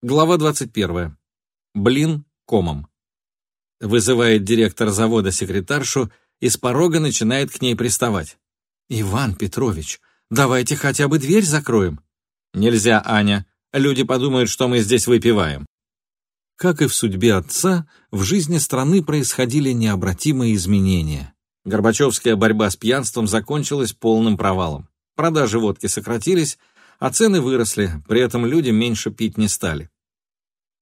Глава 21. Блин комом. Вызывает директор завода секретаршу и с порога начинает к ней приставать. «Иван Петрович, давайте хотя бы дверь закроем». «Нельзя, Аня. Люди подумают, что мы здесь выпиваем». Как и в судьбе отца, в жизни страны происходили необратимые изменения. Горбачевская борьба с пьянством закончилась полным провалом. Продажи водки сократились, а цены выросли, при этом люди меньше пить не стали.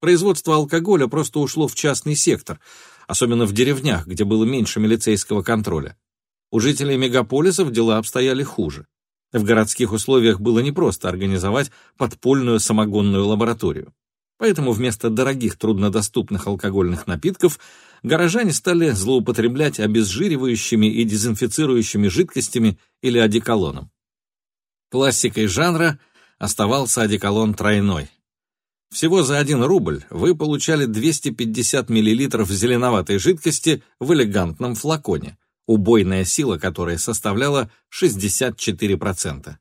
Производство алкоголя просто ушло в частный сектор, особенно в деревнях, где было меньше милицейского контроля. У жителей мегаполисов дела обстояли хуже. В городских условиях было непросто организовать подпольную самогонную лабораторию. Поэтому вместо дорогих труднодоступных алкогольных напитков горожане стали злоупотреблять обезжиривающими и дезинфицирующими жидкостями или одеколоном. Классикой жанра оставался одеколон тройной. Всего за 1 рубль вы получали 250 мл зеленоватой жидкости в элегантном флаконе, убойная сила которой составляла 64%.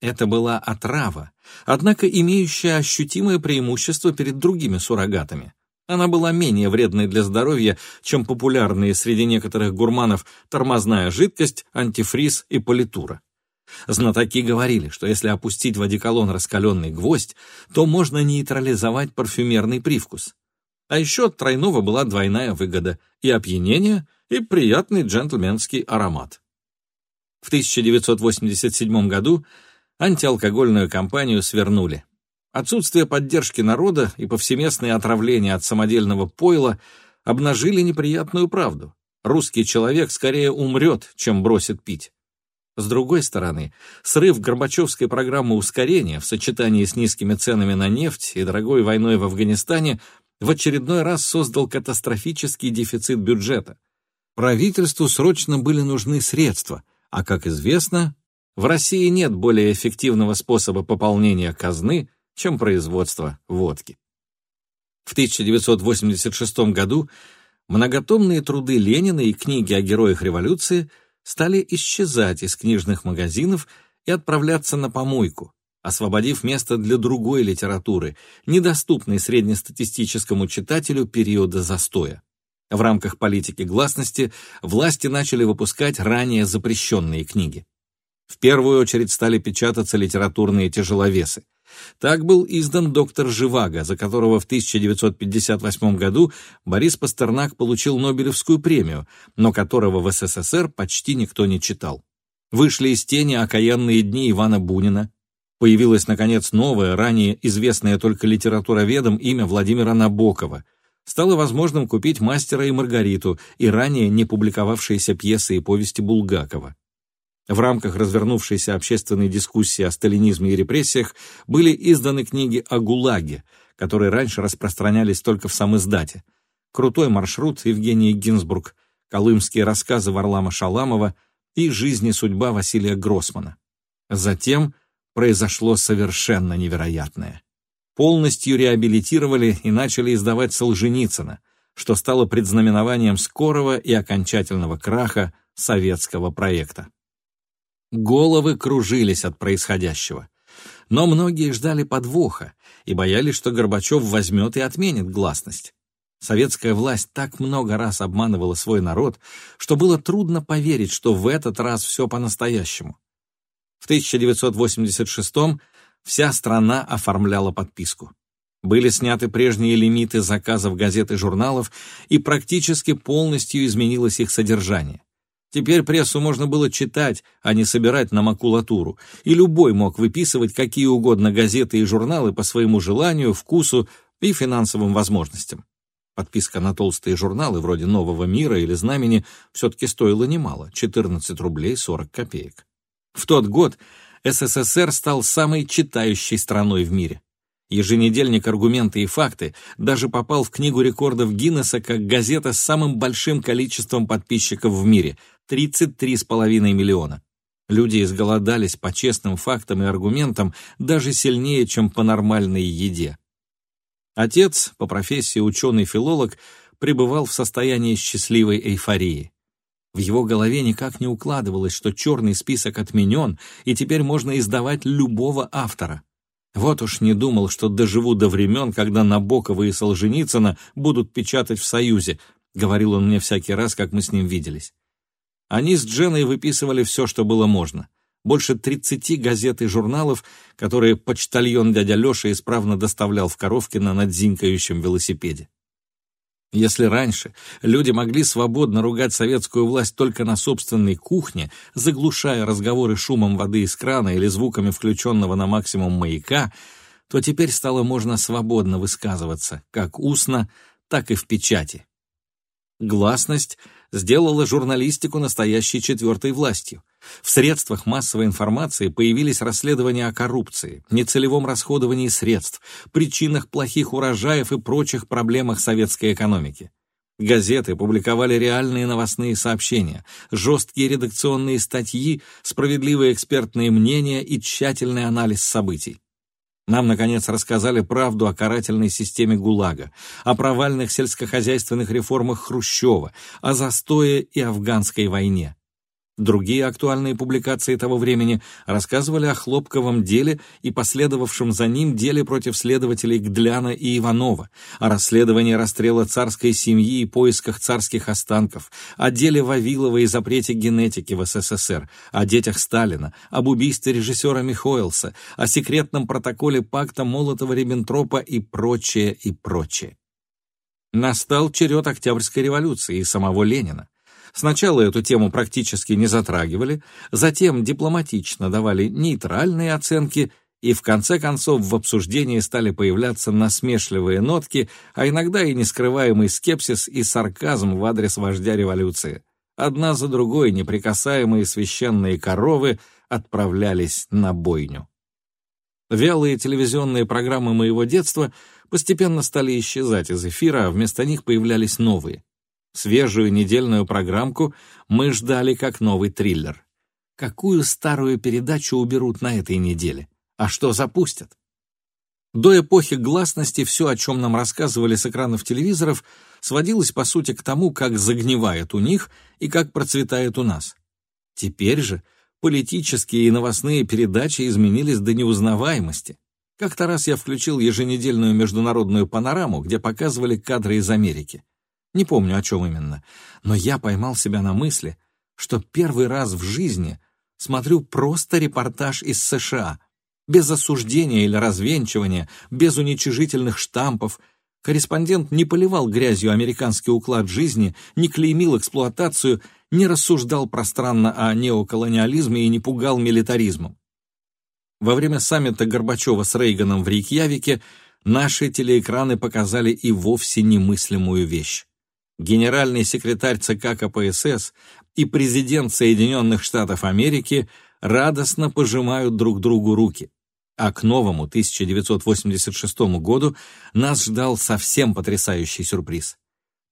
Это была отрава, однако имеющая ощутимое преимущество перед другими суррогатами. Она была менее вредной для здоровья, чем популярные среди некоторых гурманов тормозная жидкость, антифриз и политура. Знатоки говорили, что если опустить в одеколон раскаленный гвоздь, то можно нейтрализовать парфюмерный привкус. А еще от тройного была двойная выгода – и опьянение, и приятный джентльменский аромат. В 1987 году антиалкогольную кампанию свернули. Отсутствие поддержки народа и повсеместное отравление от самодельного пойла обнажили неприятную правду. Русский человек скорее умрет, чем бросит пить. С другой стороны, срыв Горбачевской программы ускорения в сочетании с низкими ценами на нефть и дорогой войной в Афганистане в очередной раз создал катастрофический дефицит бюджета. Правительству срочно были нужны средства, а, как известно, в России нет более эффективного способа пополнения казны, чем производство водки. В 1986 году многотомные труды Ленина и книги о героях революции – стали исчезать из книжных магазинов и отправляться на помойку, освободив место для другой литературы, недоступной среднестатистическому читателю периода застоя. В рамках политики гласности власти начали выпускать ранее запрещенные книги. В первую очередь стали печататься литературные тяжеловесы. Так был издан «Доктор Живаго», за которого в 1958 году Борис Пастернак получил Нобелевскую премию, но которого в СССР почти никто не читал. Вышли из тени окаянные дни Ивана Бунина. Появилось, наконец, новое, ранее известное только литературоведам имя Владимира Набокова. Стало возможным купить «Мастера и Маргариту» и ранее не публиковавшиеся пьесы и повести Булгакова. В рамках развернувшейся общественной дискуссии о сталинизме и репрессиях были изданы книги о ГУЛАГе, которые раньше распространялись только в самом издате. «Крутой маршрут» Евгения Гинзбург, «Колымские рассказы» Варлама Шаламова и «Жизнь и судьба» Василия Гроссмана. Затем произошло совершенно невероятное. Полностью реабилитировали и начали издавать Солженицына, что стало предзнаменованием скорого и окончательного краха советского проекта. Головы кружились от происходящего. Но многие ждали подвоха и боялись, что Горбачев возьмет и отменит гласность. Советская власть так много раз обманывала свой народ, что было трудно поверить, что в этот раз все по-настоящему. В 1986-м вся страна оформляла подписку. Были сняты прежние лимиты заказов газет и журналов, и практически полностью изменилось их содержание. Теперь прессу можно было читать, а не собирать на макулатуру, и любой мог выписывать какие угодно газеты и журналы по своему желанию, вкусу и финансовым возможностям. Подписка на толстые журналы вроде «Нового мира» или «Знамени» все-таки стоила немало — 14 рублей 40 копеек. В тот год СССР стал самой читающей страной в мире. Еженедельник «Аргументы и факты» даже попал в Книгу рекордов Гиннесса как газета с самым большим количеством подписчиков в мире — 33,5 миллиона. Люди изголодались по честным фактам и аргументам даже сильнее, чем по нормальной еде. Отец, по профессии ученый-филолог, пребывал в состоянии счастливой эйфории. В его голове никак не укладывалось, что черный список отменен, и теперь можно издавать любого автора. Вот уж не думал, что доживу до времен, когда Набокова и Солженицына будут печатать в Союзе, говорил он мне всякий раз, как мы с ним виделись. Они с Дженой выписывали все, что было можно. Больше 30 газет и журналов, которые почтальон дядя Леша исправно доставлял в коровке на надзинкающем велосипеде. Если раньше люди могли свободно ругать советскую власть только на собственной кухне, заглушая разговоры шумом воды из крана или звуками включенного на максимум маяка, то теперь стало можно свободно высказываться, как устно, так и в печати. Гласность сделала журналистику настоящей четвертой властью. В средствах массовой информации появились расследования о коррупции, нецелевом расходовании средств, причинах плохих урожаев и прочих проблемах советской экономики. Газеты публиковали реальные новостные сообщения, жесткие редакционные статьи, справедливые экспертные мнения и тщательный анализ событий. Нам, наконец, рассказали правду о карательной системе ГУЛАГа, о провальных сельскохозяйственных реформах Хрущева, о застое и афганской войне. Другие актуальные публикации того времени рассказывали о хлопковом деле и последовавшем за ним деле против следователей Гдляна и Иванова, о расследовании расстрела царской семьи и поисках царских останков, о деле Вавилова и запрете генетики в СССР, о детях Сталина, об убийстве режиссера Михоэлса, о секретном протоколе пакта Молотова-Риббентропа и прочее, и прочее. Настал черед Октябрьской революции и самого Ленина. Сначала эту тему практически не затрагивали, затем дипломатично давали нейтральные оценки, и в конце концов в обсуждении стали появляться насмешливые нотки, а иногда и нескрываемый скепсис и сарказм в адрес вождя революции. Одна за другой неприкасаемые священные коровы отправлялись на бойню. Вялые телевизионные программы моего детства постепенно стали исчезать из эфира, а вместо них появлялись новые. Свежую недельную программку мы ждали как новый триллер. Какую старую передачу уберут на этой неделе? А что запустят? До эпохи гласности все, о чем нам рассказывали с экранов телевизоров, сводилось, по сути, к тому, как загнивает у них и как процветает у нас. Теперь же политические и новостные передачи изменились до неузнаваемости. Как-то раз я включил еженедельную международную панораму, где показывали кадры из Америки. Не помню, о чем именно, но я поймал себя на мысли, что первый раз в жизни смотрю просто репортаж из США, без осуждения или развенчивания, без уничижительных штампов. Корреспондент не поливал грязью американский уклад жизни, не клеймил эксплуатацию, не рассуждал пространно о неоколониализме и не пугал милитаризмом. Во время саммита Горбачева с Рейганом в Рейкьявике наши телеэкраны показали и вовсе немыслимую вещь генеральный секретарь ЦК КПСС и президент Соединенных Штатов Америки радостно пожимают друг другу руки. А к новому 1986 году нас ждал совсем потрясающий сюрприз.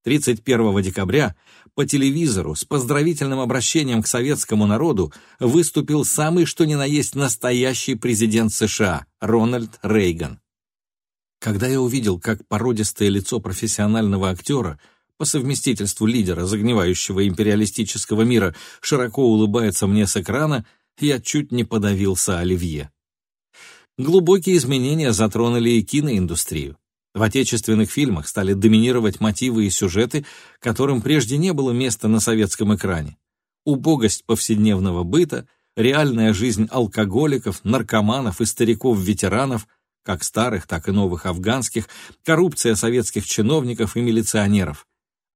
31 декабря по телевизору с поздравительным обращением к советскому народу выступил самый что ни на есть настоящий президент США Рональд Рейган. Когда я увидел, как породистое лицо профессионального актера по совместительству лидера загнивающего империалистического мира, широко улыбается мне с экрана, я чуть не подавился оливье. Глубокие изменения затронули и киноиндустрию. В отечественных фильмах стали доминировать мотивы и сюжеты, которым прежде не было места на советском экране. Убогость повседневного быта, реальная жизнь алкоголиков, наркоманов и стариков-ветеранов, как старых, так и новых афганских, коррупция советских чиновников и милиционеров.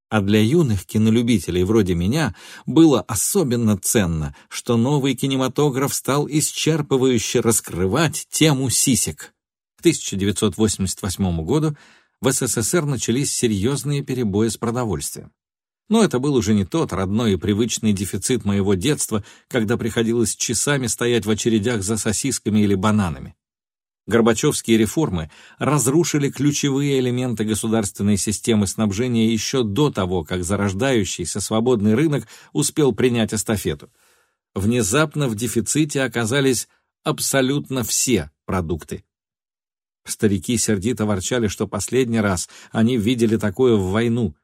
А для юных кинолюбителей вроде меня было особенно ценно, что новый кинематограф стал исчерпывающе раскрывать тему сисек. К 1988 году в СССР начались серьезные перебои с продовольствием. Но это был уже не тот родной и привычный дефицит моего детства, когда приходилось часами стоять в очередях за сосисками или бананами. Горбачевские реформы разрушили ключевые элементы государственной системы снабжения еще до того, как зарождающийся свободный рынок успел принять эстафету. Внезапно в дефиците оказались абсолютно все продукты. Старики сердито ворчали, что последний раз они видели такое в войну.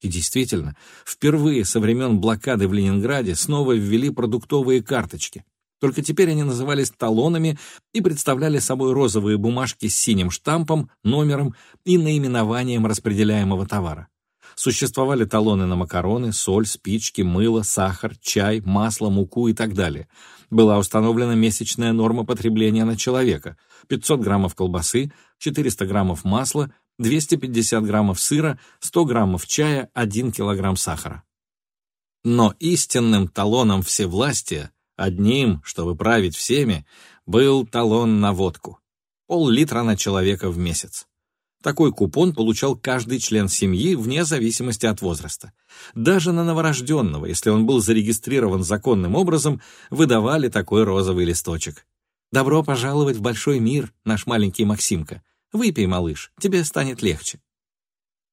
И действительно, впервые со времен блокады в Ленинграде снова ввели продуктовые карточки. Только теперь они назывались талонами и представляли собой розовые бумажки с синим штампом, номером и наименованием распределяемого товара. Существовали талоны на макароны, соль, спички, мыло, сахар, чай, масло, муку и так далее. Была установлена месячная норма потребления на человека – 500 граммов колбасы, 400 граммов масла, 250 граммов сыра, 100 граммов чая, 1 килограмм сахара. Но истинным талоном всевластия, одним, чтобы править всеми, был талон на водку. Пол-литра на человека в месяц. Такой купон получал каждый член семьи вне зависимости от возраста. Даже на новорожденного, если он был зарегистрирован законным образом, выдавали такой розовый листочек. «Добро пожаловать в большой мир, наш маленький Максимка. Выпей, малыш, тебе станет легче».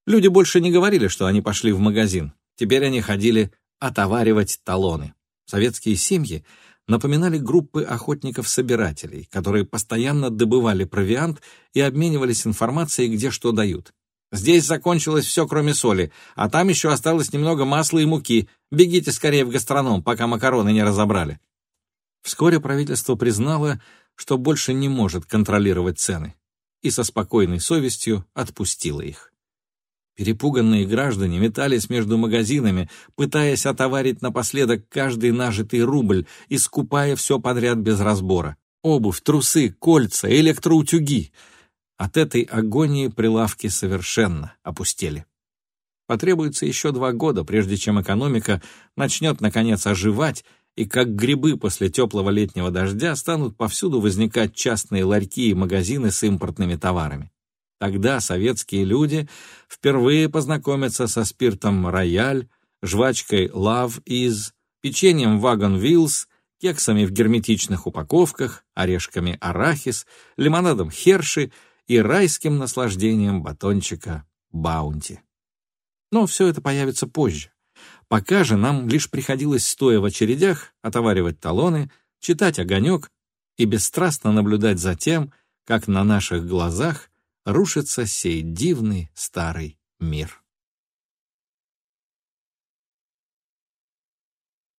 Люди больше не говорили, что они пошли в магазин. Теперь они ходили отоваривать талоны. Советские семьи напоминали группы охотников-собирателей, которые постоянно добывали провиант и обменивались информацией, где что дают. «Здесь закончилось все, кроме соли, а там еще осталось немного масла и муки. Бегите скорее в гастроном, пока макароны не разобрали». Вскоре правительство признало, что больше не может контролировать цены, и со спокойной совестью отпустило их. Перепуганные граждане метались между магазинами, пытаясь отоварить напоследок каждый нажитый рубль и скупая все подряд без разбора. Обувь, трусы, кольца, электроутюги. От этой агонии прилавки совершенно опустели. Потребуется еще два года, прежде чем экономика начнет, наконец, оживать, и как грибы после теплого летнего дождя станут повсюду возникать частные ларьки и магазины с импортными товарами. Тогда советские люди впервые познакомятся со спиртом «Рояль», жвачкой «Love Is», печеньем «Вагон Wheels», кексами в герметичных упаковках, орешками «Арахис», лимонадом «Херши» и райским наслаждением батончика «Баунти». Но все это появится позже. Пока же нам лишь приходилось, стоя в очередях, отоваривать талоны, читать «Огонек» и бесстрастно наблюдать за тем, как на наших глазах – рушится сей дивный старый мир.